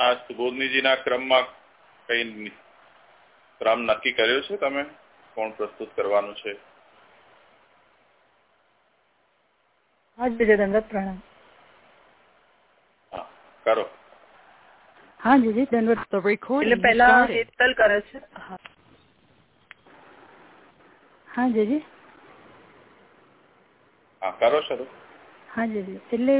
આ સુબોધનીજીના ક્રમમાં કઈ ક્રમ નક્કી કર્યો છે તમે? કોણ પ્રસ્તુત કરવાનું છે? હા પ્રણામ. કરો. હા જીજી દંડવત એટલે પહેલા હેતલ કરે છે. હા. જીજી. હા કરો શરૂ. હા જીજી. એટલે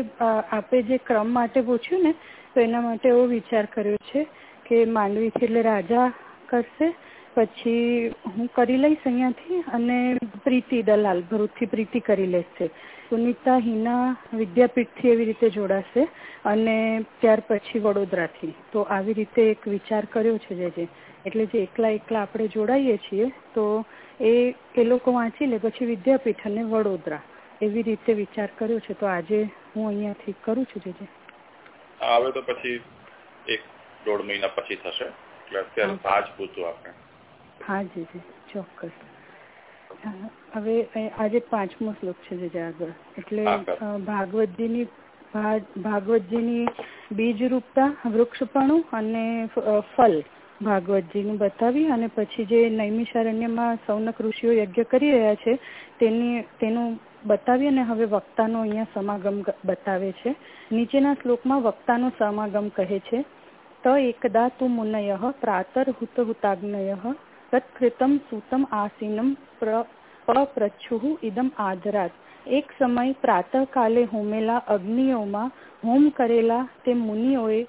આપે જે ક્રમ માટે પૂછ્યું ને તો એના માટે એવો વિચાર કર્યો છે કે માંડવીથી એટલે રાજા કરશે, પછી હું કરી લઈશ અહીંયાથી અને પ્રીતિ, દલાલ, ભરૂચથી પ્રીતિ કરી લેશે. સુનિતા હિના વિદ્યાપીઠથી એવી રીતે જોડાશે અને ત્યાર પછી વડોદરાથી. તો આવી રીતે એક વિચાર કર્યો છે જે જે. એટલે જે એકલા એકલા આપણે જોડાઈએ છીએ, તો એ એ લોકો વાંચી લે, પછી વિદ્યાપીઠ અને વડોદરા. એવી રીતે વિચાર કર્યો છે. તો આજે હું અહીંયાથી કરું છું જે જે. આવે તો પછી એક દોઢ મહિના પછી થશે. એટલે અત્યારે હા. પૂછું આપણે. હા જી જી. ચોક્કસ. હવે આજે પાંચમો શ્લોક છે જે આગળ. એટલે ભાગવતજીની ભાગવતજીની બીજરૂપતા વૃક્ષપણું અને ફલ ભાગવતજીનું બતાવી અને પછી જે નૈમિષારણ્યમાં સૌનક ઋષિઓ યજ્ઞ કરી રહ્યા છે તેની તેનું બતાવી અને હવે વક્તાનો અહીંયા સમાગમ બતાવે છે. નીચેના શ્લોકમાં વક્તાનો સમાગમ કહે છે, ત એકદા તુ મુનય પ્રાતર્હુત હુતાગ્નય તત્કૃતમ સૂતમ આસીનમ પ્ર ઇદમ આદરાત એક સમય પ્રાતઃકાલે હોમેલા અગ્નિઓમાં હોમ કરેલા તે મુનિઓએ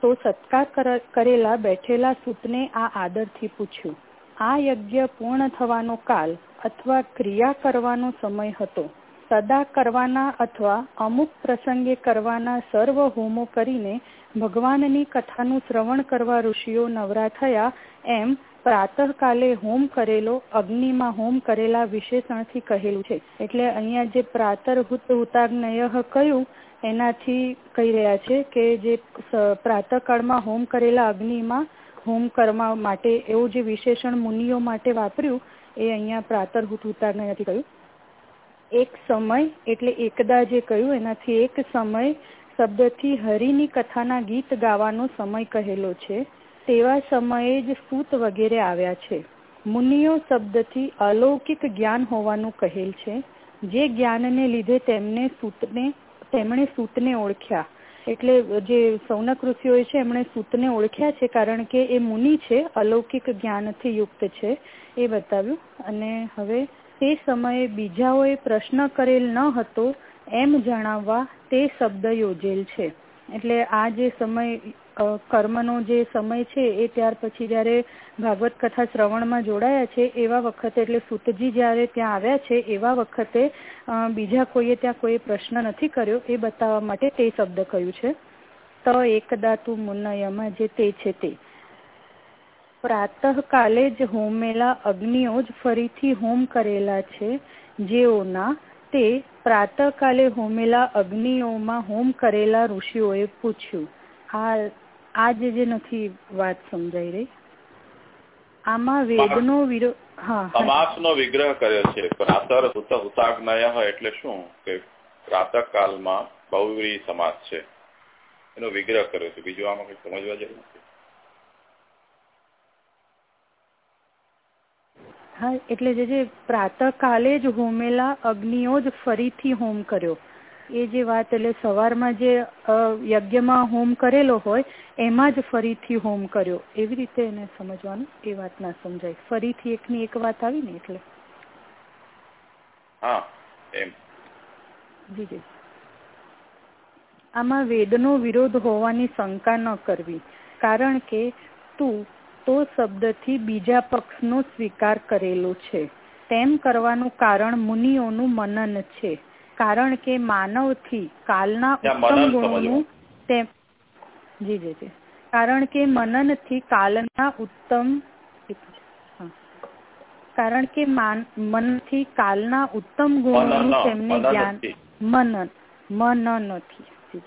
તો સત્કાર કર- કરેલા બેઠેલા સૂતને આ આદરથી પૂછ્યું. આ યજ્ઞ પૂર્ણ થવાનો કાલ અથવા ક્રિયા કરવાનો સમય હતો. સદા કરવાના અથવા અમુક પ્રસંગે કરવાના સર્વ હોમો કરીને ભગવાનની કથાનું શ્રવણ કરવા ઋષિઓ નવરા થયા એમ પ્રાતઃકાલે હોમ કરેલો અગ્નિમાં હોમ કરેલા વિશેષણથી કહેલું છે. એટલે અહીંયા જે પ્રાતર્હુત હુતાગ્નય કહ્યું એનાથી કહી રહ્યા છે કે જે પ્રાતઃકાળમાં હોમ કરેલા અગ્નિમાં હોમ કરવા માટે એવું જે વિશેષણ મુનિઓ માટે વાપર્યું, એ અહીંયા પ્રાતર્હુત નથી કહ્યું. એક સમય એટલે એકદા જે કહ્યું, એનાથી એક સમય શબ્દથી હરિની કથાના ગીત ગાવાનો સમય કહેલો છે. તેવા સમયે જ સૂત વગેરે આવ્યા છે. મુનિઓ શબ્દથી અલૌકિક જ્ઞાન હોવાનું કહેલ છે. જે જ્ઞાનને લીધે તેમને સૂતને, તેમણે સૂતને ઓળખ્યા. એટલે જે સૌનક ઋષિઓએ છે, એમણે સૂતને ઓળખ્યા છે કારણ કે એ મુનિ છે, અલૌકિક જ્ઞાનથી યુક્ત છે, એ બતાવ્યું. અને હવે તે સમયે બીજાઓએ પ્રશ્ન કરેલ ન હતો, એમ જણાવવા તે શબ્દ યોજેલ છે. એટલે આ જે સમય કર્મનો જે સમય છે એ ત્યાર પછી જ્યારે ભાગવત કથા શ્રવણમાં જોડાયા છે, એવા વખતે, એટલે સુતજી જ્યારે ત્યાં આવ્યા છે, એવા વખતે બીજા કોઈએ ત્યાં કોઈ પ્રશ્ન નથી કર્યો, એ બતાવવા માટે તે શબ્દ કહ્યું છે? તો એકદા તું મુન્નયમાં જે તે છે તે. પ્રાતઃકાલે જ હોમેલા અગ્નિઓ જ ફરીથી હોમ કરેલા છે, જેઓના તે પ્રાતઃકાલે હોમેલા અગ્નિઓમાં હોમ કરેલા ઋષિઓએ પૂછ્યું આ આ જે જે નથી વાત સમજાઈ રહી. આમાં વેદનો વિરોધ હા હા. સમાસનો વિગ્રહ કર્યો છે. પ્રાતર હુતાગ્નય એટલે શું? કે પ્રાતઃકાલમાં બહુવ્રી સમાસ છે. એનો વિગ્રહ કર્યો છે. બીજું આમાં કઈ સમજવા જેવું નથી. હા એટલે જે જે પ્રાતઃકાલે જ હોમેલા અગ્નિઓ જ ફરીથી હોમ કર્યો. એ જે વાત એટલે સવારમાં જે યજ્ઞમાં હોમ કરેલો હોય એમાં જ ફરીથી હોમ કર્યો. એવી રીતે એને સમજવાનું એ વાત ના સમજાય. ફરીથી એકની એક વાત આવી ને એટલે? હા એમ. જી જી. આમાં વેદનો વિરોધ હોવાની શંકા ન કરવી. કારણ કે તું તો શબ્દથી બીજા પક્ષનો સ્વીકાર કરેલો છે. તેમ કરવાનું કારણ મુનિઓનું મનન છે. કારણ કે માનવથી કાલના ઉત્તમ ગુણોનું તે જી જી જી. કારણ કે મનનથી કાલના ઉત્તમ કારણ કે માન મનથી કાલના ઉત્તમ ગુણોનું તેમને જ્ઞાન. મનન. મનનથી. જી.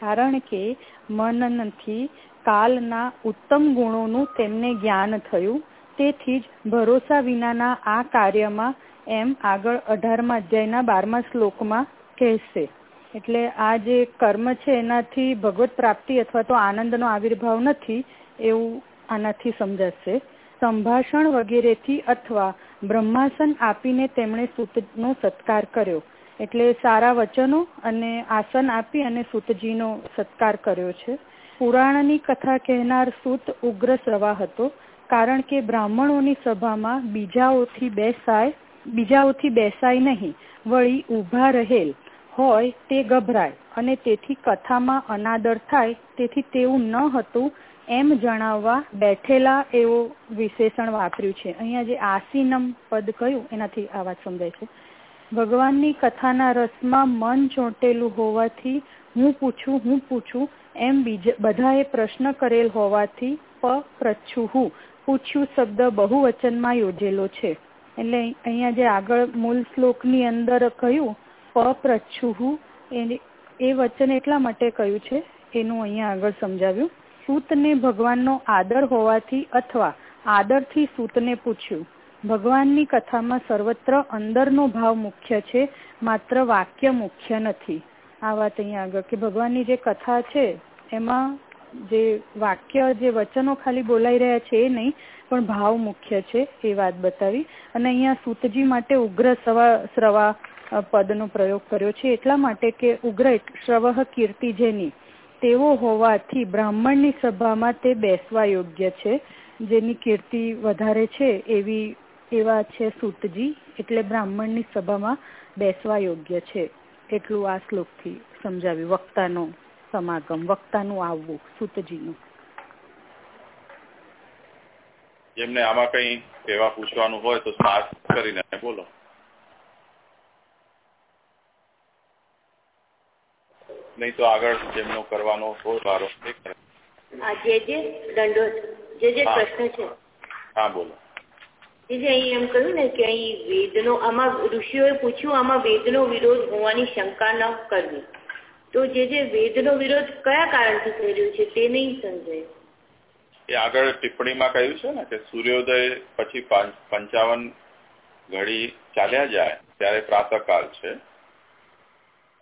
કારણ કે મનનથી કાલના ઉત્તમ ગુણોનું તેમને જ્ઞાન થયું. તેથી જ ભરોસા વિનાના આ કાર્યમાં એમ આગળ અઢારમા અધ્યાયના બારમા શ્લોકમાં કહેશે. એટલે આ જે કર્મ છે, એનાથી ભગવત પ્રાપ્તિ અથવા તો આનંદનો આવિર્ભાવ નથી એવું આનાથી સમજાશે. સંભાષણ વગેરેથી અથવા બ્રહ્માસન આપીને તેમણે સૂતનો સત્કાર કર્યો. એટલે સારા વચનો અને આસન આપી અને સૂતજીનો સત્કાર કર્યો છે. પુરાણની કથા કહેનાર સૂત ઉગ્ર શ્રવા હતો, કારણ કે બ્રાહ્મણોની સભામાં બીજાઓથી બેસાય બીજાઓથી બેસાય નહીં. વળી ઊભા રહેલ હોય તે ગભરાય અને તેથી કથામાં અનાદર થાય. તેથી તેવું ન હતું એમ જણાવવા બેઠેલા એવો વિશેષણ વાપર્યું છે. અહીંયા જે આસીનમ પદ કહ્યું, એનાથી આ વાત સમજાય છે. ભગવાનની કથાના રસમાં મન ચોંટેલું હોવાથી હું પૂછું હું પૂછું એમ બીજા, બધાએ પ્રશ્ન કરેલ હોવાથી પ પ્રચ્છુહુ. પૂછ્યું શબ્દ બહુવચનમાં યોજેલો છે. એટલે અહીંયા જે આગળ મૂળ શ્લોકની અંદર કહ્યું પ એને એ વચન એટલા માટે કહ્યું છે, એનું અહીંયા આગળ સમજાવ્યું. સૂતને ભગવાનનો આદર હોવાથી અથવા આદરથી સૂતને પૂછ્યું. ભગવાનની કથામાં સર્વત્ર અંદરનો ભાવ મુખ્ય છે, માત્ર વાક્ય મુખ્ય નથી. આ વાત અહીંયા આગળ કે ભગવાનની જે કથા છે, એમાં જે વાક્ય, જે વચનો ખાલી બોલાઈ રહ્યા છે એ નહીં પણ ભાવ મુખ્ય છે એ વાત બતાવી. અને અહીંયા સૂતજી માટે ઉગ્ર સવા શ્રવા પદનો પ્રયોગ કર્યો છે. એટલા માટે કે ઉગ્ર શ્રવહ કીર્તિ જેની તેવો હોવાથી બ્રાહ્મણની સભામાં તે બેસવા યોગ્ય છે. જેની કીર્તિ વધારે છે એવી, એવા છે સૂતજી. એટલે બ્રાહ્મણની સભામાં બેસવા યોગ્ય છે. એટલું આ શ્લોકથી સમજાવ્યું. વક્તાનો સમાગમ, વક્તાનું આવવું, સુતજીનું. જેમને આમાં કઈ કહેવા પૂછવાનું હોય તો સ્માર્ટ કરીને બોલો. નહીં તો આગળ જેમનો કરવાનો હોય વારો જે જે દંડો જે જે પ્રશ્ન છે. હા બોલો. જે અહીં એમ કહ્યું ને કે અહીં વેદનો આમાં ઋષિઓએ પૂછ્યું આમાં વેદનો વિરોધ હોવાની શંકા ન કરવી. તો જે જે વેદનો વિરોધ કયા કારણથી થઈ રહ્યો છે તે નહીં સમજાય. એ આગળ ટિપ્પણીમાં કહ્યું છે ને કે સૂર્યોદય પછી પંચાવન ઘડી ચાલ્યા જાય ત્યારે પ્રાતઃકાળ છે.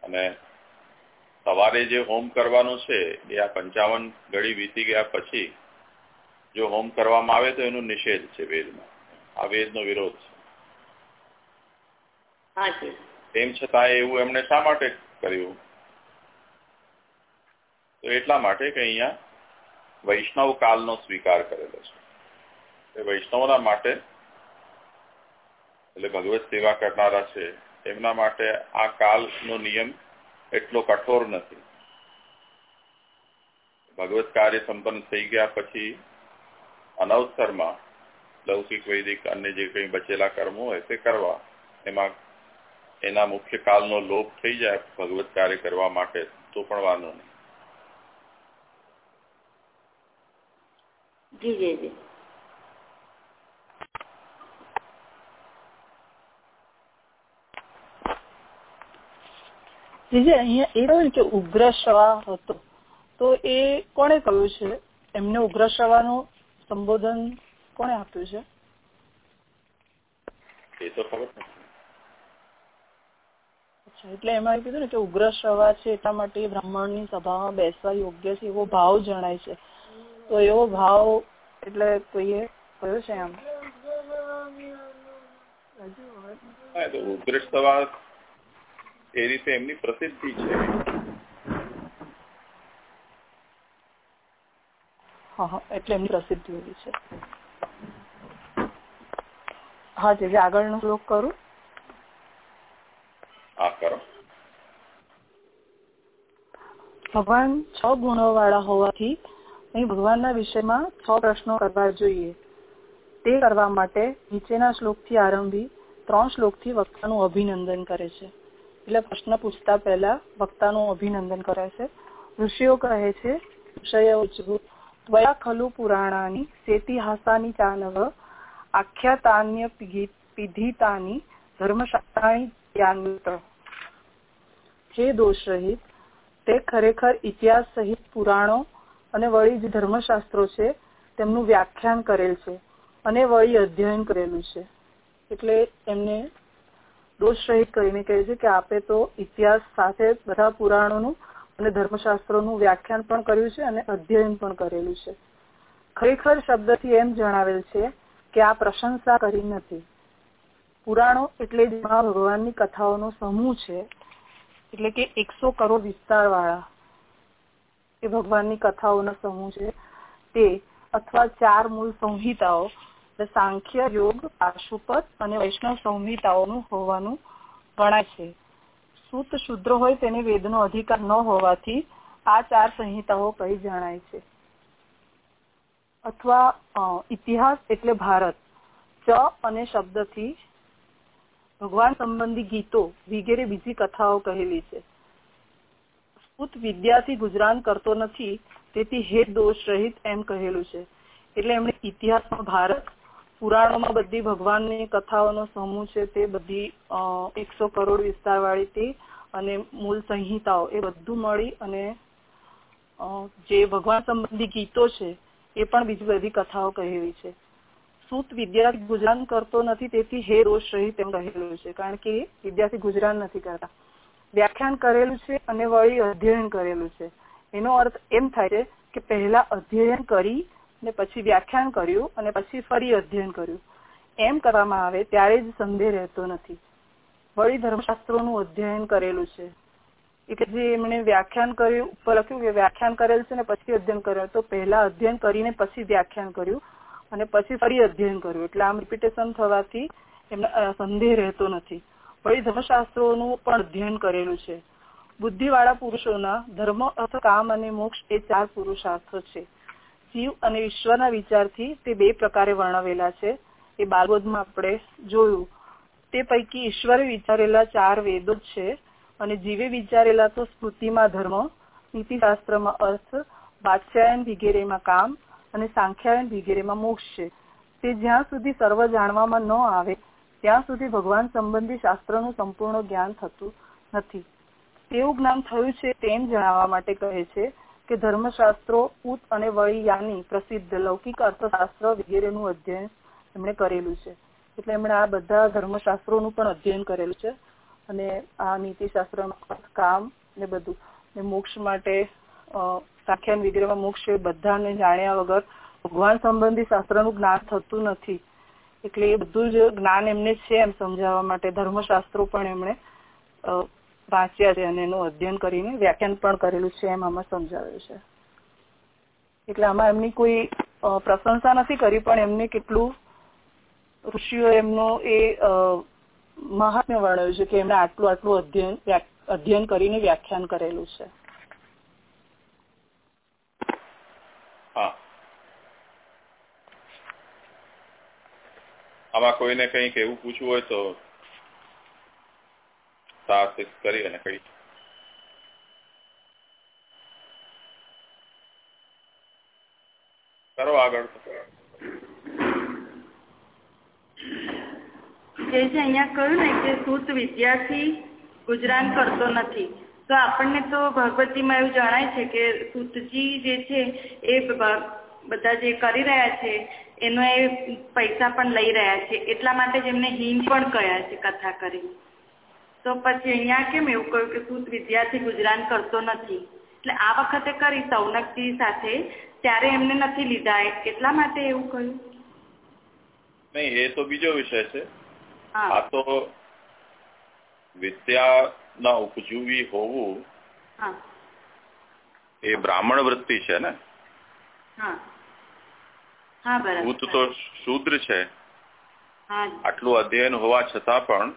અને સવારે જે હોમ કરવાનું છે એ આ પંચાવન ઘડી વીતી ગયા પછી જો હોમ કરવામાં આવે તો એનું નિષેધ છે વેદમાં. આ વેદનો વિરોધ છે. તેમ છતાં એવું એમણે શા માટે કર્યું? તો એટલા માટે કે અહીંયા વૈષ્ણવ કાલનો સ્વીકાર કરેલો છે. વૈષ્ણવના માટે, એટલે ભગવત સેવા કરનારા છે, એમના માટે આ કાલનો નિયમ એટલો કઠોર નથી. ભગવત કાર્ય સંપન્ન થઈ ગયા પછી અનવસરમાં લૌકિક, વૈદિક, અન્ય જે કંઈ બચેલા કર્મો હોય તે કરવા, એમાં એના મુખ્ય કાલનો લોપ થઈ જાય ભગવત કાર્ય કરવા માટે, તો પણ વાંધો નહીં. જી જી જી. જીજે અહીંયા એ કહ્યું કે ઉગ્ર શ્રવા હતો. તો એ કોણે કહ્યું છે? એમને ઉગ્ર શ્રવાનું સંબોધન કોણે આપ્યું છે? એ તો ખબર અચ્છા એટલે એમાં કીધું ને કે ઉગ્ર શ્રવા છે એટલા માટે બ્રાહ્મણની સભામાં બેસવા યોગ્ય છે એવો ભાવ જણાય છે. તો એવો ભાવ એટલે કોઈએ કયો છે આમ એ રીતે એમની પ્રસિદ્ધિ છે. એટલે એમની પ્રસિદ્ધિ એવી છે. હા જે આગળનો શ્લોક કરું. હા કરો. ભગવાન છ ગુણો વાળા હોવાથી અહીં ભગવાનના વિષયમાં છ પ્રશ્નો કરવા જોઈએ. તે કરવા માટે નીચેના શ્લોકથી આરંભી ત્રણ શ્લોકથી વક્તાનું અભિનંદન કરે છે. એટલે પ્રશ્ન પૂછતા પહેલા વક્તાનું અભિનંદન કરે છે. ઋષિઓ કહે છે ખલુ પુરાણાની સેતિહાસાની ચાનવ, આખ્યાતાન્ય પીધિતાની ધર્મશાસ્ત્રાની જ્ઞાનયુત હે દોષ રહિત તે ખરેખર ઇતિહાસ સહિત પુરાણો અને વળી જે ધર્મશાસ્ત્રો છે, તેમનું વ્યાખ્યાન કરેલ છે અને વળી અધ્યયન કરેલું છે. એટલે એમને દોષ રહિત કરીને કહે છે કે આપે તો ઇતિહાસ સાથે બધા પુરાણોનું અને ધર્મશાસ્ત્રોનું વ્યાખ્યાન પણ કર્યું છે અને અધ્યયન પણ કરેલું છે. ખરેખર શબ્દથી એમ જણાવેલ છે કે આ પ્રશંસા કરી નથી. પુરાણો એટલે ભગવાનની કથાઓનો સમૂહ છે, એટલે કે એકસો કરોડ વિસ્તાર વાળા એ ભગવાનની કથાઓનો સમૂહ છે. તે અથવા ચાર મૂળ સંહિતાઓ સાંખ્ય, યોગ પાશુપત અને વૈષ્ણવ સંહિતાઓનું હોવાનું ગણાય છે. સૂત શુદ્ર હોય તેને વેદનો અધિકાર ન હોવાથી આ ચાર સંહિતાઓ કઈ જણાય છે. અથવા ઇતિહાસ એટલે ભારત. ચ અને શબ્દથી ભગવાન સંબંધી ગીતો વગેરે બીજી કથાઓ કહેલી છે. સૂત વિદ્યાથી ગુજરાન કરતો નથી, તેથી હે દોષ રહિત એમ કહેલું છે. એટલે એમણે ઇતિહાસમાં ભારત, પુરાણોમાં બધી ભગવાનની કથાઓનો સમૂહ છે, તે બધી એકસો કરોડ વિસ્તાર વાળી તે અને મૂળ સંહિતાઓ એ બધું મળી અને જે ભગવાન સંબંધી ગીતો છે, એ પણ બીજી બધી કથાઓ કહેવી છે. સૂત વિદ્યાર્થી ગુજરાન કરતો નથી, તેથી હે રોષ રહિત એમ કહેલું છે, કારણ કે વિદ્યાર્થી ગુજરાન નથી કરતા. વ્યાખ્યાન કરેલું છે અને વળી અધ્યયન કરેલું છે. એનો અર્થ એમ થાય છે કે પહેલા અધ્યયન કરી ને પછી વ્યાખ્યાન કર્યું અને પછી ફરી અધ્યયન કર્યું. એમ કરવામાં આવે ત્યારે જ સંદેહ રહેતો નથી. વળી ધર્મશાસ્ત્રોનું અધ્યયન કરેલું છે. એટલે જે એમણે વ્યાખ્યાન કર્યું, ઉપર લખ્યું કે વ્યાખ્યાન કરેલ છે ને પછી અધ્યયન કર્યું. તો પહેલા અધ્યયન કરીને પછી વ્યાખ્યાન કર્યું અને પછી ફરી અધ્યયન કર્યું. એટલે આમ રિપીટેશન થવાથી એમને સંદેહ રહેતો નથી. વળી પણ અધ્યયન કરેલું છે. બુદ્ધિવાળા પુરુષોના ધર્મ અર્થ કામ અને મોક્ષ એ ચાર પુરુષાર્થો છે. જીવ અને ઈશ્વરના વિચારથી તે બે પ્રકારે વર્ણવેલા છે. એ બાલબોધમાં આપણે જોયું. તે પૈકી ઈશ્વરે વિચારેલા ચાર વેદો છે અને જીવે વિચારેલા તો સ્મૃતિમાં ધર્મ, નીતિશાસ્ત્રમાં અર્થ, વાત્સ્યાયન વિગેરેમાં કામ અને સાંખ્યાયન વિગેરેમાં મોક્ષ છે. તે જ્યાં સુધી સર્વ જાણવામાં ન આવે ત્યાં સુધી ભગવાન સંબંધી શાસ્ત્રનું સંપૂર્ણ જ્ઞાન થતું નથી. તેવું જ્ઞાન થયું છે તેમ જણાવવા માટે કહે છે કે ધર્મશાસ્ત્રો, ઉત અને વળી યાની પ્રસિદ્ધ લૌકિક અર્થશાસ્ત્ર વગેરેનું અધ્યયન એમણે કરેલું છે. એટલે એમણે આ બધા ધર્મશાસ્ત્રોનું પણ અધ્યયન કરેલું છે અને આ નીતિશાસ્ત્ર કામ ને બધું. ને મોક્ષ માટે સાખ્યાન વગેરેમાં મોક્ષ છે, બધાને જાણ્યા વગર ભગવાન સંબંધી શાસ્ત્રનું જ્ઞાન થતું નથી. એટલે એ બધું જ જ્ઞાન એમને છે એમ સમજાવવા માટે. ધર્મશાસ્ત્રો પણ એમણે વાંચ્યા છે અને એનું અધ્યયન કરીને વ્યાખ્યાન પણ કરેલું છે એમ આમાં સમજાવ્યું છે. એટલે આમાં એમની કોઈ પ્રશંસા નથી કરી, પણ એમને કેટલું ઋષિઓ એમનો એ મહાત્મ્ય વર્ણવ્યું છે કે એમણે આટલું આટલું અધ્યયન અધ્યયન કરીને વ્યાખ્યાન કરેલું છે. આમાં કોઈને કંઈક એવું પૂછવું હોય તો સાહસિક કરી અને કહી કરો આગળ. જે છે અહીંયા કહ્યું ને કે સૂત વિદ્યાર્થી ગુજરાન કરતો નથી. તો આપણને તો ભગવતીમાં એવું જણાય છે કે સૂતજી જે છે એ બધા જે કરી રહ્યા છે એનો એ પૈસા પણ લઈ રહ્યા છે. એટલા માટે જ એમને હિમ પણ કહ્યા છે કથા કરી. તો પછી અહીંયા કેમ એવું કહ્યું કે સૂત વિદ્યાર્થી ગુજરાન કરતો નથી? એટલે આ વખતે કરી સૌનકજી સાથે. ત્યારે એમને નથી લીધા. એટલા માટે એવું કહ્યું? નહીં એ તો બીજો વિષય છે. આ તો વિદ્યા ના ઉપજુવી હોવું એ બ્રાહ્મણ વૃત્તિ છે ને? ભૂત તો શુદ્ર છે. આટલું અધ્યયન હોવા છતાં પણ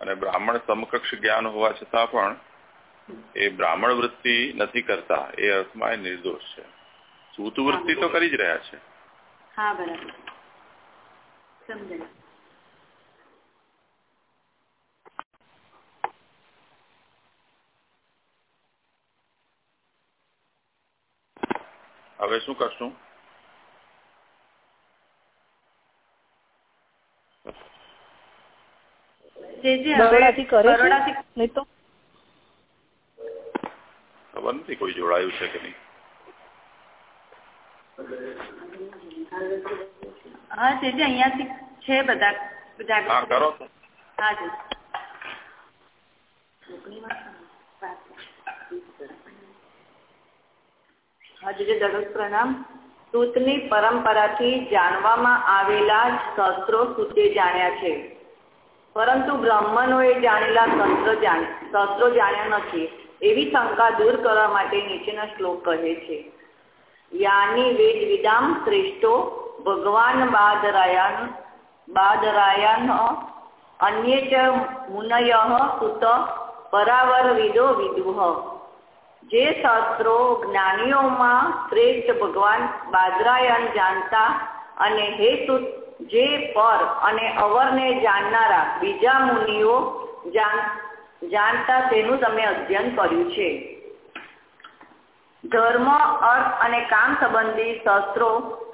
અને બ્રાહ્મણ સમકક્ષ જ્ઞાન હોવા છતાં પણ એ બ્રાહ્મણ વૃત્તિ નથી કરતા. એ અર્થમાં એ નિર્દોષ છે. સૂત વૃત્તિ તો કરી જ રહ્યા છે. હા બરાબર. સમજાય. હવે શું કરશું? જે જે બરોડાથી કરે છે? નહીં તો? ખબર નથી કોઈ જોડાયું છે કે નહીં. હા જે જે અહીંયાથી છે બધા બધા હા કરો હા જી. પરંપરાથી જાણવામાં આવેલા જ શસ્ત્રો સૂતે જાણ્યા છે. પરંતુ બ્રાહ્મણોએ જાણેલા તંત્ર જાણ, શસ્ત્રો જાણ્યા નથી, એવી શંકા દૂર કરવા માટે નીચેનો શ્લોક કહે છે. યાની વેદ વિદામ શ્રેષ્ઠો ભગવાન બાદરાયણ બાદરાયણ અન્ય મુનય સુત પરાવર વિદો વિદુહ. જે શાસ્ત્રો જ્ઞાનીઓમાં શ્રેષ્ઠ ભગવાન બાદરાયણ જાણતા અને હેતુ જે પર અને અવરને જાણનારા બીજા મુનિઓ જાણતા તેનું તમે અધ્યયન કર્યું છે. ધર્મ, અર્થ અને કામ સંબંધી શાસ્ત્રો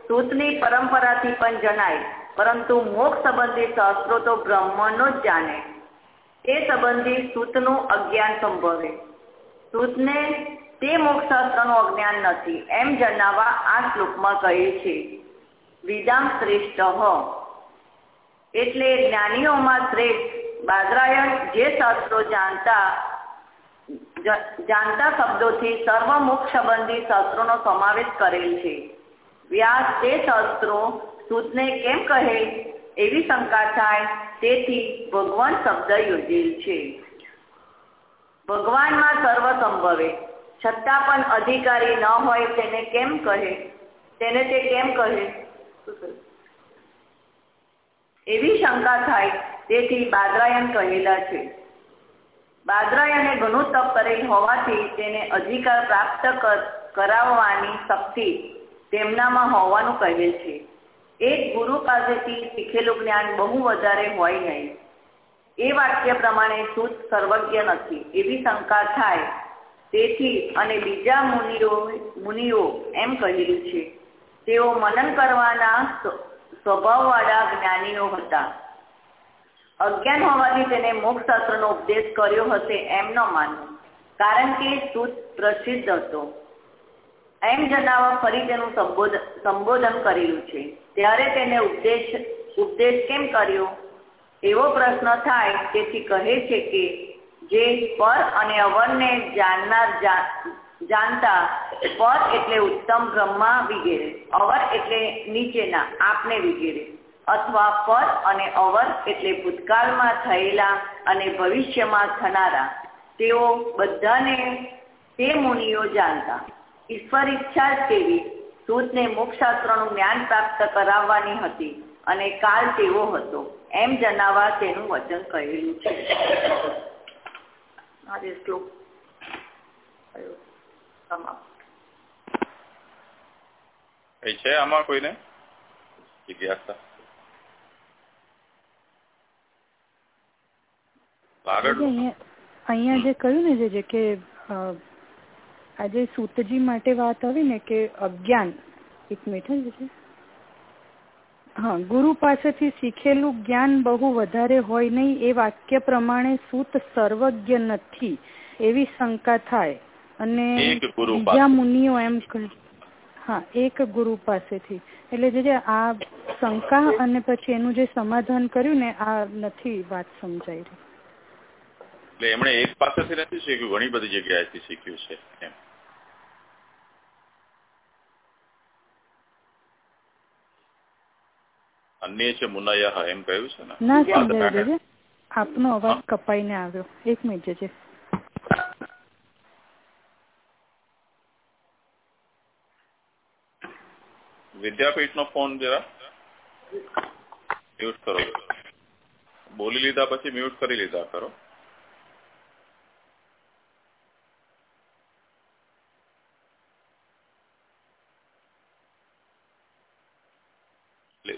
સૂતની પરંપરાથી પણ જણાય, પરંતુ મોક્ષ સંબંધી શાસ્ત્રો તો બ્રહ્મનો જ જાણે. તે સંબંધી સૂતનું અજ્ઞાન સંભવે. સૂતને તે મોક્ષશાસ્ત્રનું અજ્ઞાન નથી, એમ જણાવવા આ શ્લોકમાં કહે છે. વિદામ શ્રેષ્ઠ. એટલે જ્ઞાનીઓમાં શ્રેષ્ઠ બાદરાયણ જે શાસ્ત્રો જાણતા જાણતા શબ્દોથી સર્વ મોક્ષ સંબંધી શાસ્ત્રોનો સમાવેશ કરેલ છે. વ્યાસ તે શાસ્ત્રો સૂતને કેમ કહે? એવી શંકા થાય, તેથી ભગવાન શબ્દ યોજેલ છે. ભગવાનમાં સર્વ સંભવે, છતાં પણ અધિકારી ન હોય તેને કેમ કહે? તેને તે કેમ કહે? એવી શંકા થાય તેથી બાદરાયણ કહેલા છે. બાદરાયણે ઘણું તપ કરેલ હોવાથી તેને અધિકાર પ્રાપ્ત કરાવવાની શક્તિ તેમનામાં હોવાનું કહે છે. એક ગુરુ પાસેથી શીખેલું જ્ઞાન બહુ વધારે હોય નહીં. એ વાક્ય પ્રમાણે શુદ્ધ સર્વજ્ઞ નથી, એવી શંકા થાય. તેથી અને બીજા મુનિઓ મુનિઓ એમ કહેલું છે તેઓ મનન કરવાના સ્વભાવવાળા જ્ઞાનીઓ હતા. અજ્ઞાન હોવાથી તેને મોક્ષશાસ્ત્રનો ઉપદેશ કર્યો હશે એમ ન માનવું કારણ કે સુત પ્રસિદ્ધ હતો. એમ જણાવવા ફરી તેનું સંબોધન સંબોધન કરેલું છે. ત્યારે તેને ઉપદેશ ઉપદેશ કેમ કર્યો? એવો પ્રશ્ન થાય, તેથી કહે છે કે જે પર અને અવરને જાણનાર જાણતા પર એટલે ઉત્તમ બ્રહ્મા વગેરે, અવર એટલે નીચેના, આપને વગેરે. અથવા પર અને અવર એટલે ભૂતકાળમાં થયેલા અને ભવિષ્યમાં થનારા. તેઓ બધાને તે મુનિઓ જાણતા ઈશ્વર ઈચ્છા તેવી. સૂતને મોક્ષશાસ્ત્રનું જ્ઞાન પ્રાપ્ત કરાવવાની હતી અને કાલ તેવો હતો. એમ જણાવવા તેનું વચન કહેલું છે. આજે શ્લોક. છે આમાં કોઈને? જિજ્ઞાસા અહીંયા જે કહ્યું ને જે કે આજે સૂતજી માટે વાત આવી ને કે અજ્ઞાન. એક મિનિટ હા ગુરુ પાસેથી શીખેલું જ્ઞાન બહુ વધારે હોય નહીં એ વાક્ય પ્રમાણે સૂત સર્વજ્ઞ નથી. એવી શંકા થાય. અને બીજા મુનિઓ એમ કહે. હા એક ગુરુ પાસેથી. એટલે જે આ શંકા અને પછી એનું જે સમાધાન કર્યું ને આ નથી વાત સમજાઈ રહી. એટલે એમણે એક પાસેથી નથી શીખ્યું ઘણી બધી જગ્યાએથી શીખ્યું છે એમ. અન્ય છે મુનાયા એમ કહ્યું છે ને? ના સમજાય આપનો અવાજ કપાઈને આવ્યો. એક મિનિટ જજે વિદ્યાપીઠ નો ફોન જરા મ્યુટ કરો. બોલી લીધા પછી મ્યુટ કરી લીધા કરો.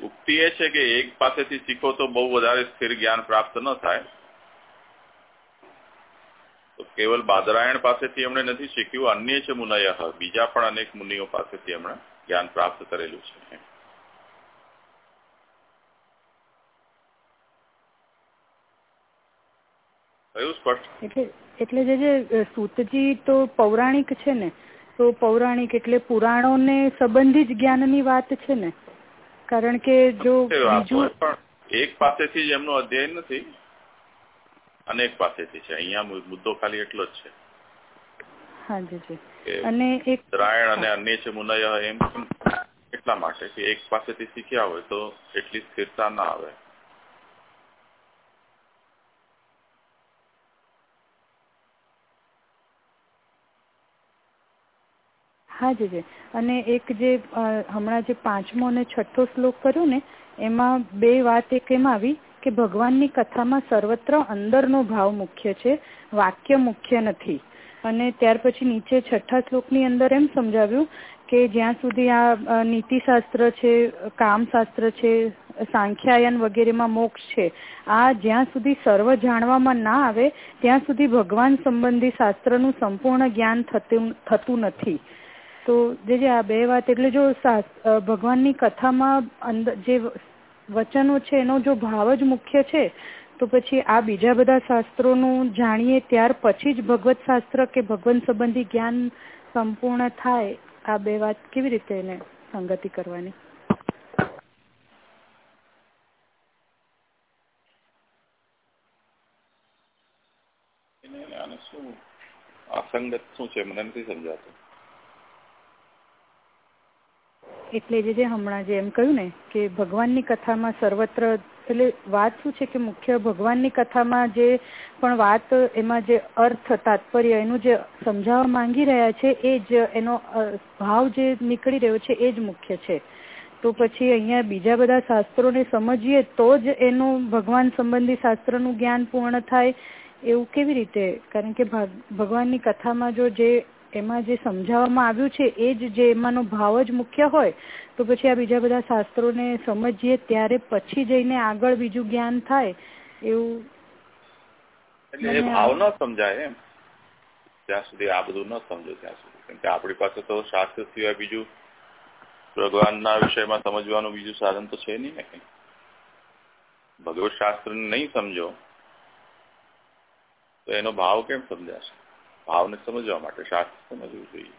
ઉક્તિ એ છે કે એક પાસેથી શીખો તો બહુ વધારે સ્થિર જ્ઞાન પ્રાપ્ત ન થાય. તો કેવલ બાદરાયણ પાસેથી એમણે નથી શીખ્યું, અન્ય છે મુનય બીજા પણ અનેક મુનિઓ પાસેથી એમણે જ્ઞાન પ્રાપ્ત કરેલું છે. એટલે એટલે જે સૂતજી તો પૌરાણિક છે ને તો પૌરાણિક એટલે પુરાણો ને સંબંધિત જ્ઞાનની વાત છે ને. કારણ કે જો બીજું એક પાસેથી જ એમનો અધ્યયન નથી અનેક પાસેથી છે. અહીંયા મુદ્દો ખાલી એટલો જ છે. હા જી જી. અને એક રાયણ અને અન્ય છે મુનય એમ એટલા માટે કે એક પાસેથી શીખ્યા હોય તો એટલી સ્થિરતા ના આવે. હા જી અને એક જે હમણાં જે પાંચમો અને છઠ્ઠો શ્લોક કર્યો ને એમાં બે વાત એક એમ આવી કે ભગવાનની કથામાં સર્વત્ર અંદરનો ભાવ મુખ્ય છે વાક્ય મુખ્ય નથી. અને ત્યાર પછી નીચે છઠ્ઠા શ્લોકની અંદર એમ સમજાવ્યું કે જ્યાં સુધી આ નીતિશાસ્ત્ર છે, કામશાસ્ત્ર છે, સાંખ્યાયન વગેરેમાં મોક્ષ છે, આ જ્યાં સુધી સર્વ જાણવામાં ના આવે, ત્યાં સુધી ભગવાન સંબંધી શાસ્ત્રનું સંપૂર્ણ જ્ઞાન થતું નથી. તો જે આ બે વાત, એટલે જો ભગવાનની કથામાં અંદર જે વચનો છે, એનો જો ભાવ જ મુખ્ય છે તો પછી આ બીજા બધા શાસ્ત્રોનું જાણીએ ત્યાર પછી જ ભગવત શાસ્ત્ર કે ભગવાન સંબંધી જ્ઞાન સંપૂર્ણ થાય આ બે વાત કેવી રીતે એને સંગતિ કરવાની? શું અસંગત શું છે? મને નથી સમજાતું. એટલે જે હમણાં જે એમ કહ્યું ને કે ભગવાનની કથામાં સર્વત્ર એટલે વાત શું છે કે મુખ્ય ભગવાનની કથામાં જે પણ વાત, એમાં જે અર્થ, તાત્પર્ય, એનું જે સમજાવવા માંગી રહ્યા છે, એ જ એનો ભાવ જે નીકળી રહ્યો છે, એ જ મુખ્ય છે. તો પછી અહીંયા બીજા બધા શાસ્ત્રોને સમજીએ તો જ એનું ભગવાન સંબંધી શાસ્ત્રનું જ્ઞાન પૂર્ણ થાય એવું કેવી રીતે? કારણ કે ભગવાનની કથામાં જો જે, એમાં જે સમજાવવામાં આવ્યું છે, એ જ જે એમાંનો ભાવ જ મુખ્ય હોય તો પછી આ બીજા બધા શાસ્ત્રોને સમજીએ ત્યારે પછી જઈને આગળ બીજું જ્ઞાન થાય એવું એટલે એ ભાવ ન સમજાય એમ. ત્યાં સુધી આ બધું ન સમજો ત્યાં સુધી. કેમ કે આપણી પાસે તો શાસ્ત્ર સિવાય બીજું ભગવાનના વિષયમાં સમજવાનું બીજું સાધન તો છે નહીં ને કઈ. ભગવત શાસ્ત્ર નહીં સમજો તો એનો ભાવ કેમ સમજાશે? ભાવને સમજવા માટે શાસ્ત્ર સમજવું જોઈએ.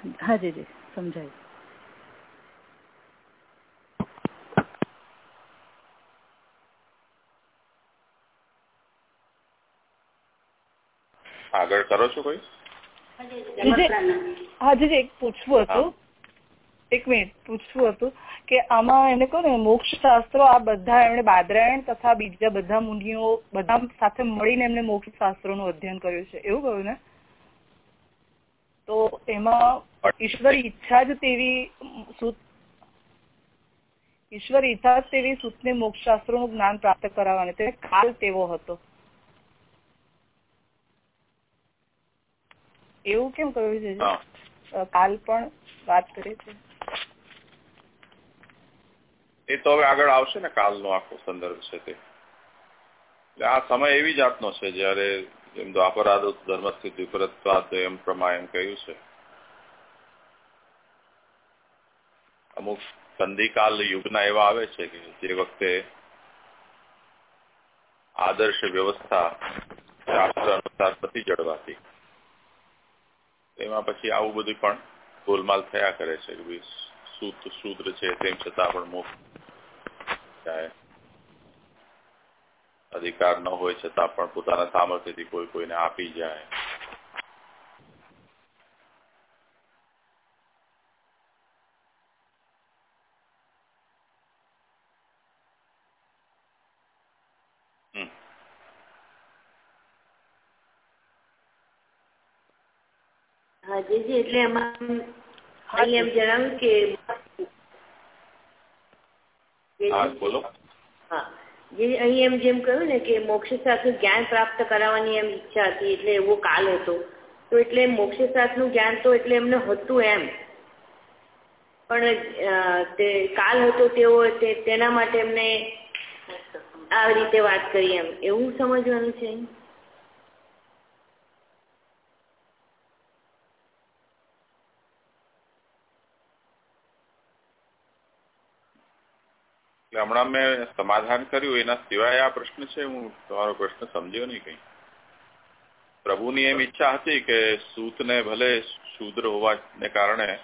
હા જી જી સમજાયું. આગળ કરો છો કોઈ? હા એક પૂછવું હતું. એક મિનિટ પૂછવું હતું કે આમાં એને કહો ને મોક્ષ શાસ્ત્રો આ બધા એમણે બાદરાયણ તથા બીજા બધા મુનિઓ બધા સાથે મળીને એમને મોક્ષ શાસ્ત્રોનું અધ્યયન કર્યું છે. એવું કહ્યું ને? તો એમાં ઈશ્વર ઈચ્છા જ તેવી સુત ઈશ્વર ઈચ્છા જ તેવી સુતને મોક્ષ શાસ્ત્રોનું જ્ઞાન પ્રાપ્ત કરાવવાની. તે કાલ તેવો હતો. એવું કેમ કહ્યું છે કાલ પણ વાત કરે છે. એ તો હવે આગળ આવશે ને કાલનો આખો સંદર્ભ છે તે. આ સમય એવી જાતનો છે જયારે જેમ દ્વાપરાદ ધર્મ સ્થિતિ પરત્વાદ એમ પ્રમાણે કહ્યું છે. અમુક સંધિકાલ યુગના એવા આવે છે કે જે વખતે આદર્શ વ્યવસ્થા શાસ્ત્ર અનુસાર નથી જળવાતી. એમાં પછી આવું બધું પણ ગોલમાલ થયા કરે છે કે ભાઈ સૂત શૂદ્ર છે તેમ છતાં પણ મોક્ષ જાય અધિકાર ન હોય છતાં પણ પોતાના સામર્થ્યથી કોઈ કોઈને આપી જાય. હાજી એટલે એમાં એમ જણાવ્યું કે બોલો. હા. અહીં એમ જેમ કહ્યું ને કે મોક્ષ સાથે જ્ઞાન પ્રાપ્ત કરાવવાની એમ ઈચ્છા હતી, એટલે એવો કાલ હતો. તો એટલે મોક્ષ શાસ્ત્રનું જ્ઞાન તો એટલે એમને હતું એમ. પણ તે કાલ હતો તેવો તેના માટે એમને આ રીતે વાત કરી એમ. એવું સમજવાનું છે હમણાં મેં સમાધાન કર્યું, એના સિવાય આ પ્રશ્ન છે, હું તમારો પ્રશ્ન સમજ્યો નહીં કઈ. પ્રભુની એમ ઈચ્છા હતી કે સૂતને ભલે શૂદ્ર હોવાને કારણે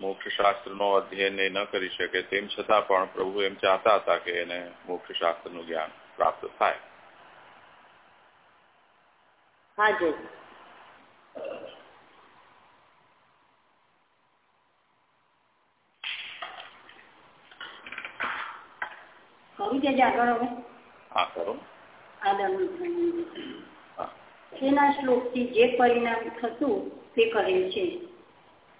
મોક્ષશાસ્ત્રનો અધ્યયન એ ન કરી શકે, તેમ છતાં પણ પ્રભુ એમ ચાહતા હતા કે એને મોક્ષશાસ્ત્રનું જ્ઞાન પ્રાપ્ત થાય. હાજર કરું છે આગળ હવે હા? કરો. તેના શ્લોકથી જે પરિણામ થતું તે કહે છે.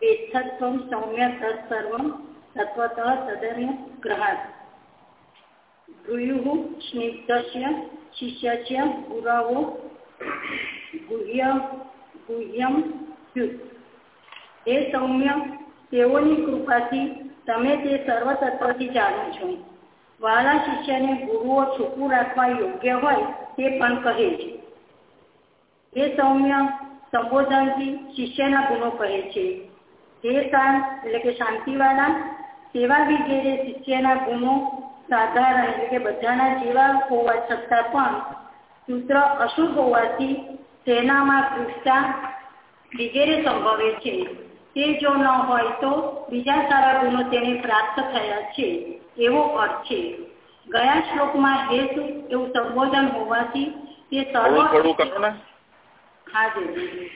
વેત્થત્વમ સૌમ્ય તત્સર્વમ તત્વત તદન્ય ગ્રહાત. ગુરુ સ્નિગ્ધસ્ય શિષ્યસ્ય ગુરવો ગુહ્ય ગુહ્યમ હે સૌમ્ય તેઓની કૃપાથી તમે તે સર્વ તત્વથી જાણો છો. વહાલા શિષ્યને ગુરુઓ છૂપું રાખવા યોગ્ય હોય તે પણ કહે છે. એ સૌમ્ય સંબોધનથી શિષ્યના ગુણો કહે છે. તે શાંત એટલે કે શાંતિવાળા સેવા વિગેરે શિષ્યના ગુણો સાધારણ એટલે કે બધાના જેવા હોવા છતાં પણ સૂત્ર અશુભ હોવાથી તેનામાં કૃષ્ટા વિગેરે સંભવે છે. તે જો ન હોય તો બીજા સારા ગુણો તેને પ્રાપ્ત થયા છે એવો અર્થ છે. ગયા શ્લોકમાં હેતુ એવું સંબોધન હોવાથી તે સર્વ હા જી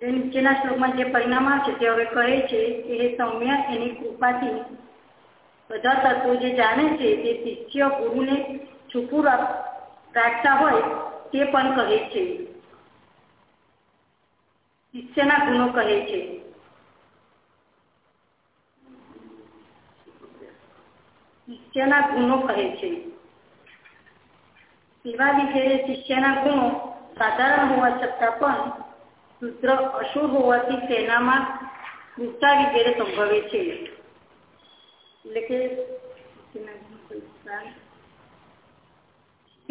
નીચેના શ્લોકમાં જે પરિણામ આવશે તે હવે કહે છે કે એ સૌમ્ય એની કૃપાથી બધા તત્વો જે જાણે છે તે શિષ્ય ગુરુને છુપું રાખતા હોય તે પણ કહે છે. શિષ્યના ગુણો કહે છે. શિષ્યના ગુણો કહે છે. સેવા વિશે શિષ્યના ગુણો સાધારણ હોવા છતાં પણ સૂત્ર અશુર હોવાથી તેનામાં કૃતા વિગેરે સંભવે છે. એટલે કે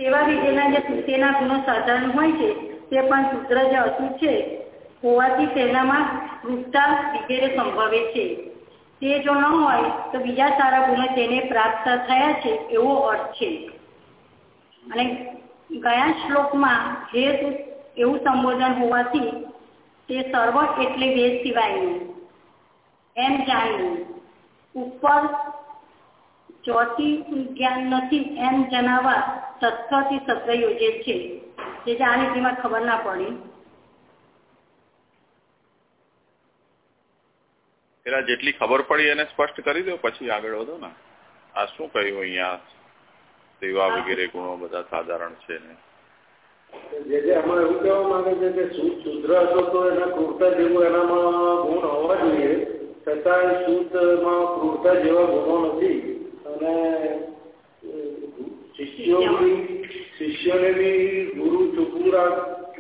સેવા વિજયના જે તેના ગુણો સાધારણ હોય છે, તે પણ સૂત્ર જે અશુર છે. હોવાથી તેનામાં કૃતા વગેરે સંભવે છે. તે જો ન હોય, તો બીજા સારા ગુણો તેને પ્રાપ્ત થયા છે એવો અર્થ છે. અને ગયા શ્લોકમાં હેતુ એવું સંબોધન હોવાથી તે સર્વ એટલે વેદ સિવાયનું. એમ જાણવું ઉપર ચોથી જ્ઞાન નથી એમ જણાવવા તત્વથી સત્ર યોજે છે. જે આ નીતિમાં ખબર ના પડી. પેલા જેટલી ખબર પડી એને સ્પષ્ટ કરી દો પછી આગળ વધો ને. આ શું કહ્યું અહીંયા? સેવા વગેરે ગુણો બધા સાધારણ છે ને. જે જે અમારે એવું કહેવા માંગે છે કે શુદ્ર હતો તો એના ક્રૂરતા જેવું એનામાં ગુણ હોવા જોઈએ. છતાં શુદ્ધમાં ક્રૂરતા જેવા ગુણો નથી. અને શિષ્યો શિષ્યોને બી ગુરુ ચૂકવું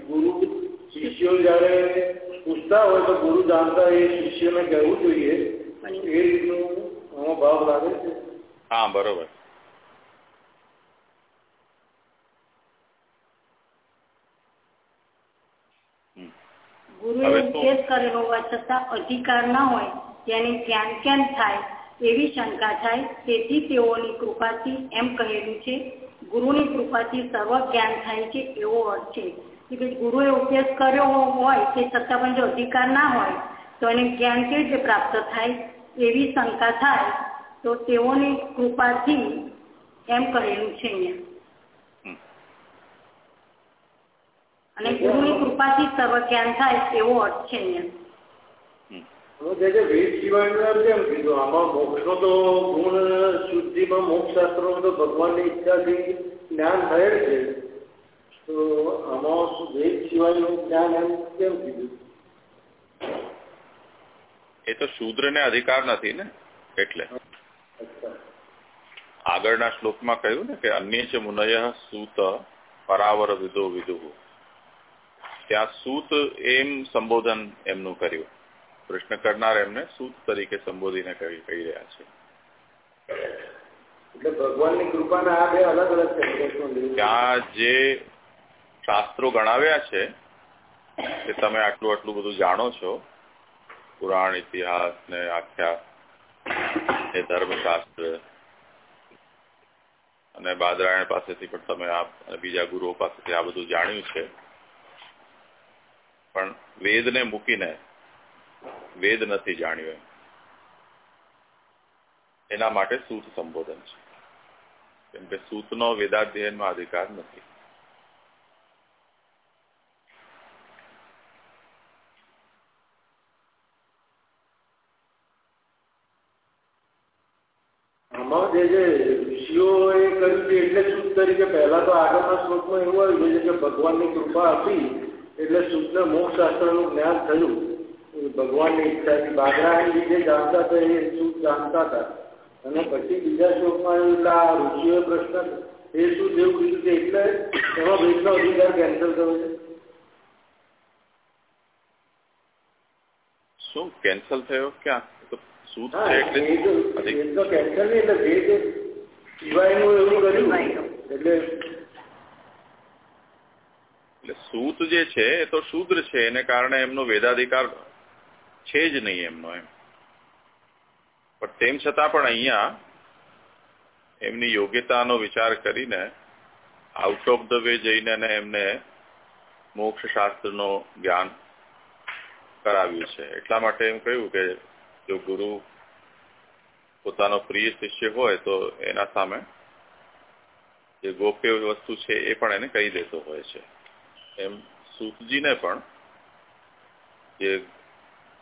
ગુરુ શિષ્યો જયારે પૂછતા હોય તો ગુરુ જાણતા એ શિષ્યને કહેવું જોઈએ એ રીતનું આમાં ભાવ લાગે છે હા બરોબર ગુરુએ ઉપદેશ કરેલો હોવા છતાં અધિકાર ના હોય તેને જ્ઞાન કેમ થાય? એવી શંકા થાય, તેથી તેઓની કૃપાથી એમ કહેલું છે, ગુરુની કૃપાથી સર્વ જ્ઞાન થાય છે એવો અર્થ છે. ગુરુએ ઉપદેશ કર્યો હોય તે છતાં જો અધિકાર ના હોય, તો એને જ્ઞાન કેવી રીતે પ્રાપ્ત થાય? એવી શંકા થાય, તો તેઓની કૃપાથી એમ કહેલું છે અહીંયા. અને ગુરુની કૃપાથી સર્વ જ્ઞાન થાય એવો અર્થ છે અહીંયા. જે જે વેદ સિવાયનું કેમ કીધું. આમાં મોક્ષનો તો ગુણ શુદ્ધિમાં મોક્ષ તો ભગવાનની ઈચ્છાથી જ્ઞાન થયેલ છે. તો આમાં વેદ સિવાયનું જ્ઞાન એમ કેમ કીધું? એ તો શૂદ્ર ને અધિકાર નથી ને? એટલે. આગળના શ્લોકમાં કહ્યું ને કે અન્ય છે મુનય સૂત પરાવર વિદો વિદુ ત્યાં સૂત એમ સંબોધન એમનું કર્યું. પ્રશ્ન કરનાર એમને સૂત તરીકે સંબોધીને કહી કહી રહ્યા છે. એટલે ભગવાનની કૃપાના આ બે અલગ અલગ ત્યાં જે શાસ્ત્રો ગણાવ્યા છે કે તમે આટલું આટલું બધું જાણો છો પુરાણ ઇતિહાસ ને આખ્યા એ ધર્મશાસ્ત્ર અને બાદરાયણ પાસેથી પણ તમે આ બીજા ગુરુઓ પાસેથી આ બધું જાણ્યું છે. પણ વેદને મૂકીને વેદ નથી જાણ્યું એના માટે સૂત સંબોધન છે. કેમ કે સૂતનો વેદાધ્યયનમાં અધિકાર નથી. આમાં જે જે ઋષિઓએ કર્યું છે એટલે શુદ્ધ તરીકે પહેલા તો આગળના શ્લોકમાં એવું આવ્યું છે કે ભગવાનની કૃપા હતી એટલે શુદ્ધને મોક્ષ શાસ્ત્રનું જ્ઞાન થયું. ભગવાનની ઈચ્છાથી બાગરાની જે જાણતા હતા એ સુખ જાણતા હતા. અને પછી બીજા શ્લોકમાં એટલે આ ઋષિઓએ પ્રશ્ન એ શું જેવું કીધું છે? એટલે એમાં વેદનો અધિકાર કેન્સલ થયો છે. શું કેન્સલ થયો? ક્યાં? છે એટલે? તો એ તો કેન્સલ નહીં એટલે જે જે સિવાયનું એવું કર્યું. એટલે એટલે સૂત જે છે એ તો શુદ્ર છે. એને કારણે એમનો વેદાધિકાર છે જ નહીં એમનો એમ. પણ તેમ છતાં પણ અહીંયા એમની યોગ્યતાનો વિચાર કરીને આઉટ ઓફ ધ વે જઈને એમને મોક્ષ શાસ્ત્રનો જ્ઞાન કરાવ્યું છે. એટલા માટે એમ કહ્યું કે જો ગુરુ પોતાનો પ્રિય શિષ્ય હોય તો એના સામે જે ગોપ્ય વસ્તુ છે એ પણ એને કહી દેતો હોય છે. એમ સુખજીને પણ જે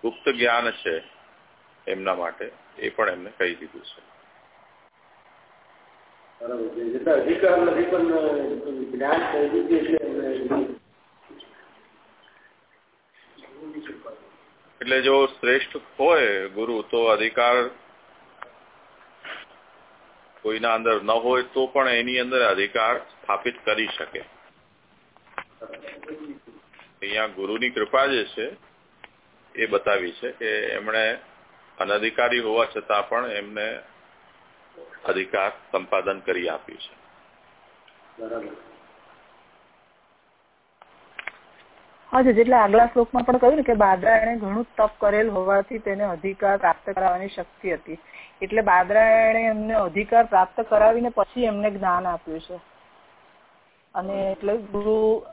ગુપ્ત જ્ઞાન છે એમના માટે એ પણ એમને કહી દીધું છે. એટલે જો શ્રેષ્ઠ હોય ગુરુ તો અધિકાર કોઈના અંદર ન હોય તો પણ એની અંદર અધિકાર સ્થાપિત કરી શકે. અહીંયા ગુરુની કૃપા જે છે એ બતાવી છે કે એમણે અનધિકારી હોવા છતાં પણ એમને અધિકાર સંપાદન કરી આપ્યું છે. બરાબર. હા એટલે આગલા શ્લોકમાં પણ કહ્યું ને કે બાદરા ઘણું તપ કરેલ હોવાથી તેને અધિકાર પ્રાપ્ત કરાવવાની શક્તિ હતી. એટલે બાદરા એણે એમને અધિકાર પ્રાપ્ત કરાવીને પછી એમને જ્ઞાન આપ્યું છે. અને એટલે ગુરુ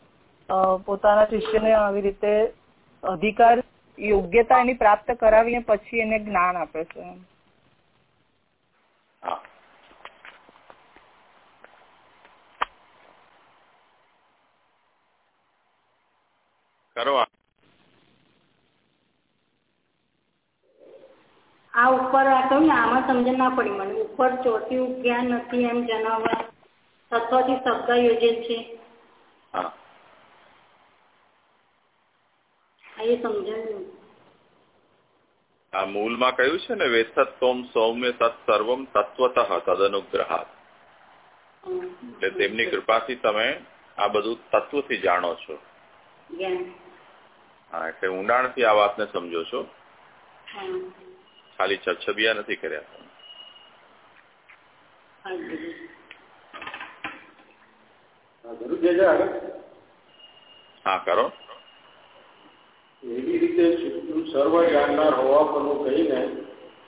અ, પોતાના શિષ્યને આવી રીતે અધિકાર યોગ્યતા એની પ્રાપ્ત કરાવીને પછી એને જ્ઞાન આપે છે. કરો આ. ઉપર આ કહ્યું ને આમાં સમજણ ના પડી મને. ઉપર ચોથી જ્ઞાન નથી એમ જણાવવા. તત્વથી શબ્દ યોજે છે. હા આ એ સમજણ નહીં. આ મૂળમાં કહ્યું છે ને વેસત્વમ સૌમ્ય સત સર્વમ તત્વત તદનુગ્રહાત. એટલે તેમની કૃપાથી તમે આ બધું તત્વથી જાણો છો હા એટલે ઊંડાણથી આ વાતને સમજો છો હા ખાલી છબછબિયા નથી કર્યા તમે. હા કરો એવી રીતે સર્વ જાણનાર હોવા પરનું કહીને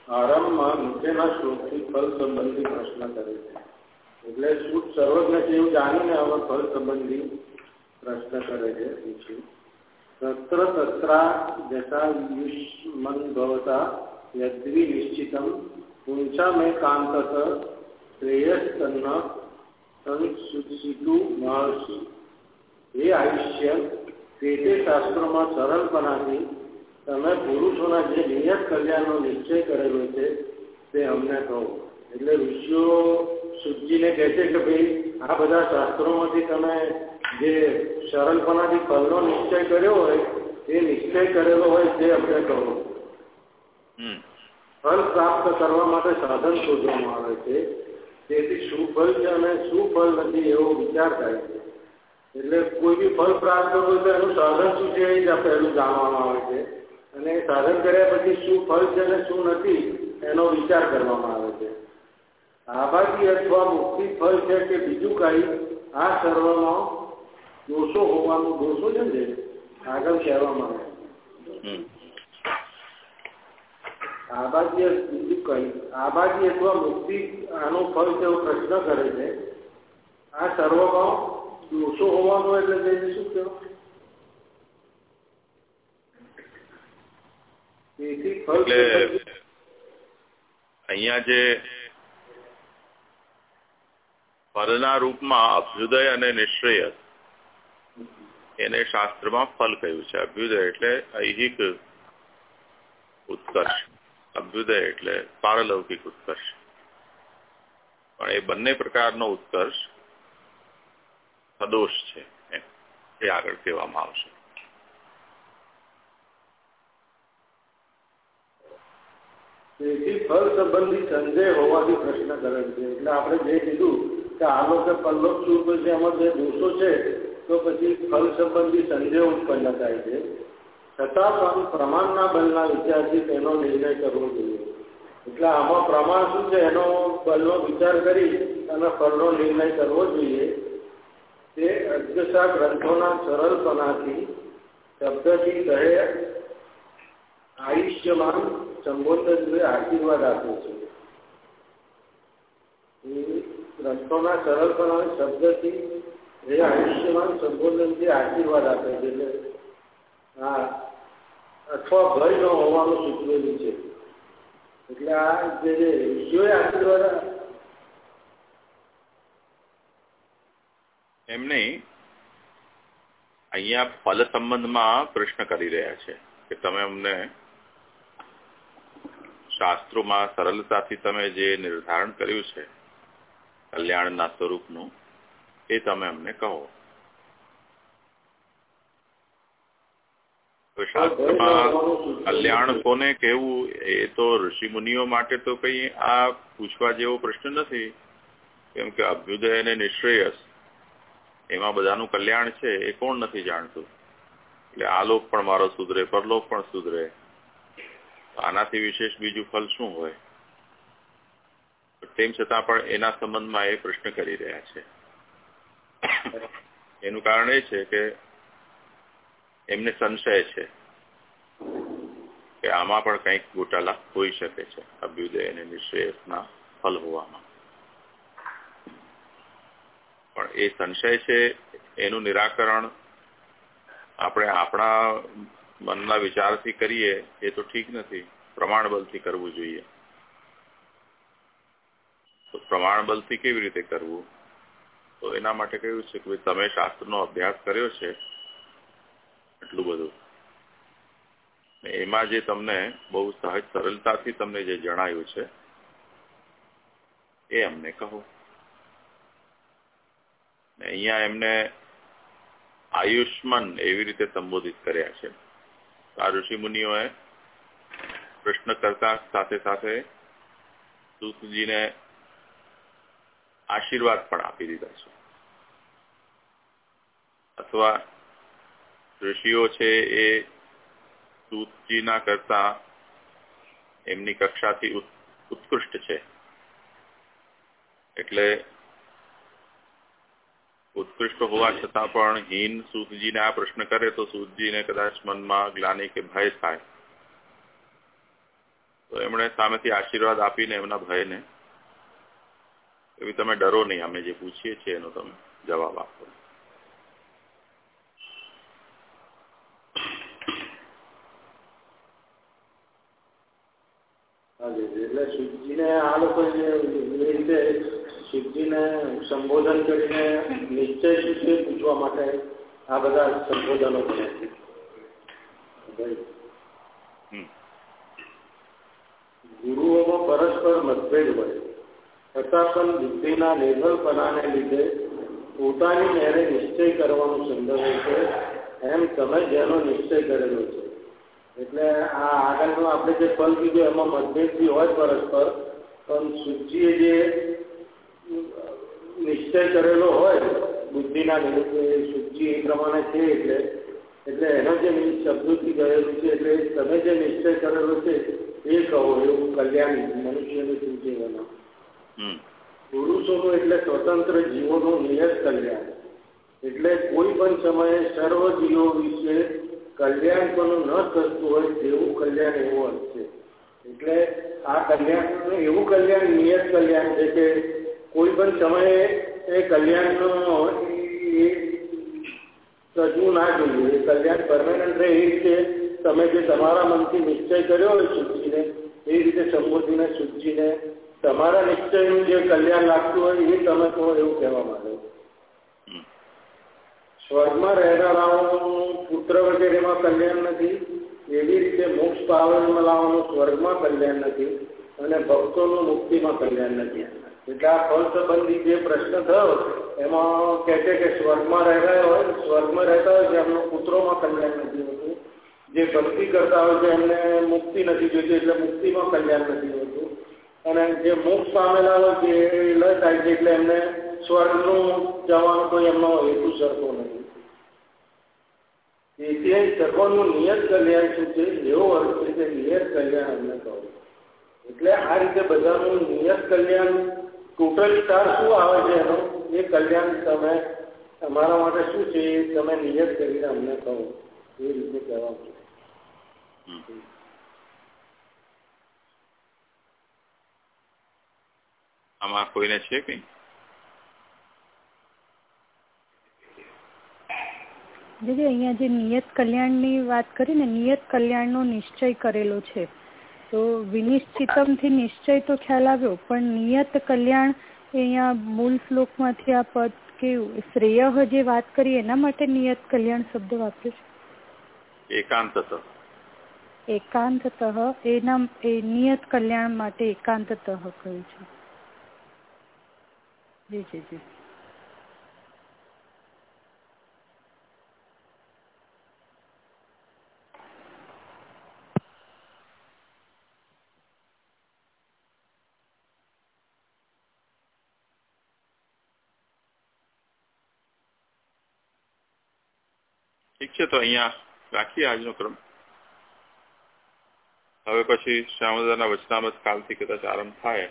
આરંભમાં નીચેના શ્લોકથી ફલ સંબંધી પ્રશ્ન કરે છે. એટલે શુદ્ધ સર્વજ્ઞ છે એવું જાણીને હવે ફળ સંબંધી પ્રશ્ન કરે છે પૂછ્યું તત્ર તત્રા જતા યુષ્મન ભવતા યદ્વી નિશ્ચિતમ પુંસા મેં કાંતત શ્રેયસ્તન્ન સંસુસિતુ મહર્ષિ એ આયુષ્ય તે તે શાસ્ત્રોમાં સરળપણાથી તમે પુરુષોના જે નિયત કલ્યાણનો નિશ્ચય કરેલો છે તે અમને કહો. એટલે ઋષિઓ સુજીને કહે છે કે ભાઈ આ બધા શાસ્ત્રોમાંથી તમે જે સરળપણાથી ફલનો નિશ્ચય કર્યો હોય એ નિશ્ચય કરેલો હોય તે અમને કહો. ફલ ફળ પ્રાપ્ત કરવા માટે સાધન શોધવામાં આવે છે. તેથી શું ફળ છે અને શું ફળ નથી એવો વિચાર થાય છે. એટલે કોઈ બી ફળ પ્રાપ્ત કરવું હોય તો એનું સાધન શું છે એ જ પહેલું જાણવામાં આવે છે. અને સાધન કર્યા પછી શું ફળ છે અને શું નથી એનો વિચાર કરવામાં આવે છે. આભાગી અથવા મુક્તિ ફળ છે કે બીજું કાંઈ આ સર્વમાં દોષો હોવાનું દોષો છે ને? આગળ કહેવામાં આવે. છે બીજું કઈ. આબાજી અથવા મુક્તિ આનું ફળ છે એવો પ્રશ્ન કરે છે. આ સર્વમાં દોષો હોવાનો એટલે તેને શું કહેવાય? એટલે અહીંયા જે ફળના રૂપમાં અભ્યુદય અને નિશ્ચય એને શાસ્ત્રમાં ફલ કહ્યું છે. અભ્યુદય એટલે ઐહિક ઉત્કર્ષ. અભ્યુદય એટલે પારલૌકિક ઉત્કર્ષ. પણ એ બંને પ્રકારનો ઉત્કર્ષ સદોષ છે એ આગળ કહેવામાં આવશે. ફળ સંબંધી સંજય હોવાથી પ્રશ્ન કરે છે. એટલે આપણે જે કીધું કે આલોક પલ્લોક સ્વરૂપ છે એમાં જે દોષો છે, તો પછી ફળ સંબંધી સંજય ઉત્પન્ન થાય છે. છતાં પણ પ્રમાણના બલના વિચારથી તેનો નિર્ણય કરવો જોઈએ. એટલે આમાં પ્રમાણ શું છે, એનો બલનો વિચાર કરી અને ફળનો નિર્ણય કરવો જોઈએ. તે અજ્ઞસા ગ્રંથોના સરળપણાથી શબ્દથી કહે, આયુષ્યમાન સંબોધન આશીર્વાદ આપે છે. ગ્રંથોના સરળપણા શબ્દથી એ આયુષ્યમાન સંબોધનથી આશીર્વાદ આપે છે. એટલે હા અથવા ભય ન હોવાનું સૂચવેલું છે. એટલે આ જે ઋષિઓએ આશીર્વાદ એમ નહીં અહીંયા ફલ સંબંધમાં પ્રશ્ન કરી રહ્યા છે કે તમે અમને શાસ્ત્રોમાં સરળતાથી તમે જે નિર્ધારણ કર્યું છે, કલ્યાણના સ્વરૂપનું, એ તમે અમને કહો. શાસ્ત્રમાં કલ્યાણ કોને કેવું એ તો ઋષિ મુનિઓ માટે તો કઈ આ પૂછવા જેવો પ્રશ્ન નથી. કેમ કે અભ્યુદય અને નિશ્રેયસ એમાં બધાનું કલ્યાણ છે એ કોણ નથી જાણતું? એટલે આ લોક પણ મારો સુધરે, પરલોક પણ સુધરે. આનાથી વિશેષ બીજું ફલ શું હોય? તેમ છતાં પણ એના સંબંધમાં એ પ્રશ્ન કરી રહ્યા છે. એનું કારણ એ છે કે એમને સંશય છે કે આમાં પણ કંઈક ગોટાલા હોઈ શકે છે અભ્યુદય અને નિશ્રેયસના ફલ હોવામાં. એ સંશય છે, એનું નિરાકરણ આપણે આપણા મનના વિચારથી કરીએ, એ તો ઠીક નથી. પ્રમાણ બલથી કરવું જોઈએ. તો પ્રમાણબલથી કેવી રીતે કરવું? તો એના માટે કહ્યું છે કે તમે શાસ્ત્રનો અભ્યાસ કર્યો છે, એટલું બધું. એમાં જે તમને બહુ સહજ સરળતાથી તમને જે જણાયું છે, એ અમને કહો. અહીંયા એમને આયુષ્માન એવી રીતે સંબોધિત કર્યા છે. આ ઋષિ મુનિઓએ પ્રશ્ન કરતા સાથે સાથે સૂતજીને આશીર્વાદ પણ આપી દીધા છે. અથવા ઋષિઓ છે એ સૂતજીના કરતા એમની કક્ષાથી ઉત્કૃષ્ટ છે. એટલે ઉત્કૃષ્ટ હોવા છતાં પણ હીન સૂતજીને આ પ્રશ્ન કરે તો સૂતજીને કદાચ મનમાં ગ્લાની કે ભય થાય. તો એમણે સામેથી આશીર્વાદ આપીને એમના ભયને, એવી તમે ડરો નહીં, અમે જે પૂછીએ છીએ એનો તમે જવાબ આપો. એટલે શિવજીને આ લોકો જે રીતે શિવજીને સંબોધન કરીને નિશ્ચય શિષ્ય પૂછવા માટે આ બધા સંબોધનો બન્યા છે. ગુરુઓમાં પરસ્પર મતભેદ હોય. છતાં પણ બુદ્ધિના નિર્ભરપણાને લીધે પોતાની મેરે નિશ્ચય કરવાનું સંદર્ભ છે. એમ તમે જેનો નિશ્ચય કરેલો છે. એટલે આ આગળનું આપણે જે ફલ કીધું એમાં મતભેદ બી હોય પરસ્પર. પણ સૂચિએ જે નિશ્ચય કરેલો હોય બુદ્ધિના નિમિત્તે શુદ્ધિ એ પ્રમાણે છે એટલે એટલે એનો જે શબ્દોથી ગયેલું છે એટલે તમે જે નિશ્ચય કરેલો છે એ કહો એવું કલ્યાણ મનુષ્યનું એમાં પુરુષોનું એટલે સ્વતંત્ર જીવોનું નિયત કલ્યાણ. એટલે કોઈ પણ સમયે સર્વ જીવો વિશે કલ્યાણ પણ ન થતું હોય તેવું કલ્યાણ એવું અર્થ છે. એટલે આ કલ્યાણ એવું કલ્યાણ નિયત કલ્યાણ છે કે કોઈ પણ સમયે એ કલ્યાણનો એ સજવું ના જોઈએ. એ કલ્યાણ પરમાનન્ટ રહે એ રીતે તમે જે તમારા મનથી નિશ્ચય કર્યો હોય શુદ્ધિને એ રીતે સંબોધીને શુદ્ધિને તમારા નિશ્ચયનું જે કલ્યાણ લાગતું હોય એ તમે કહો એવું કહેવા માંગો સ્વર્ગમાં રહેનારાઓનું પુત્ર વગેરેમાં કલ્યાણ નથી એવી રીતે મોક્ષ પાવનમાં લાવવાનું સ્વર્ગમાં કલ્યાણ નથી અને ભક્તોનું મુક્તિમાં કલ્યાણ નથી. એટલે આ ફળ સંબંધી જે પ્રશ્ન થયો, એમાં કહે છે કે સ્વર્ગમાં રહેતા હોય, સ્વર્ગમાં રહેતા હોય છે, એમનો પુત્રોમાં કલ્યાણ નથી હોતું. જે ભક્તિ કરતા હોય છે, એમને મુક્તિ નથી જોઈતી, એટલે મુક્તિમાં કલ્યાણ નથી હોતું. અને જે મોક્ષ પામેલા હોય છે, એ ન થાય છે, એટલે એમને સ્વર્ગનું જવાનો કોઈ એમનો હેતુ સરખો નથી. તેથી સર્વનું નિયત કલ્યાણ શું છે? એવો અર્થ છે કે નિયત કલ્યાણ અમને કહો. એટલે આ રીતે બધાનું નિયત કલ્યાણ ટોટલી તાર શું આવે છે એનો? એ કલ્યાણ તમે તમારા માટે શું છે એ તમે નિયત કરીને અમને કહો. એ રીતે કહેવા આમાં કોઈને છે કઈ? દીદી અહીંયા જે નિયત કલ્યાણની વાત કરી ને નિયત કલ્યાણનો નિશ્ચય કરેલો છે. તો વિનિશ્ચિતમથી નિશ્ચય તો ખ્યાલ આવ્યો પણ નિયત કલ્યાણ અહીંયા મૂળ શ્લોકમાંથી આ પદ કેવું શ્રેય જે વાત કરી એના માટે નિયત કલ્યાણ શબ્દ વાપર્યો છે. એકાંતત. એકાંતત એના એ નિયત કલ્યાણ માટે એકાંતત કહ્યું છે. જી જી જી. ઠીક તો અહીંયા રાખીએ આજનો ક્રમ. હવે પછી શ્યામદાના વચનામત કાલથી કદાચ આરંભ થાય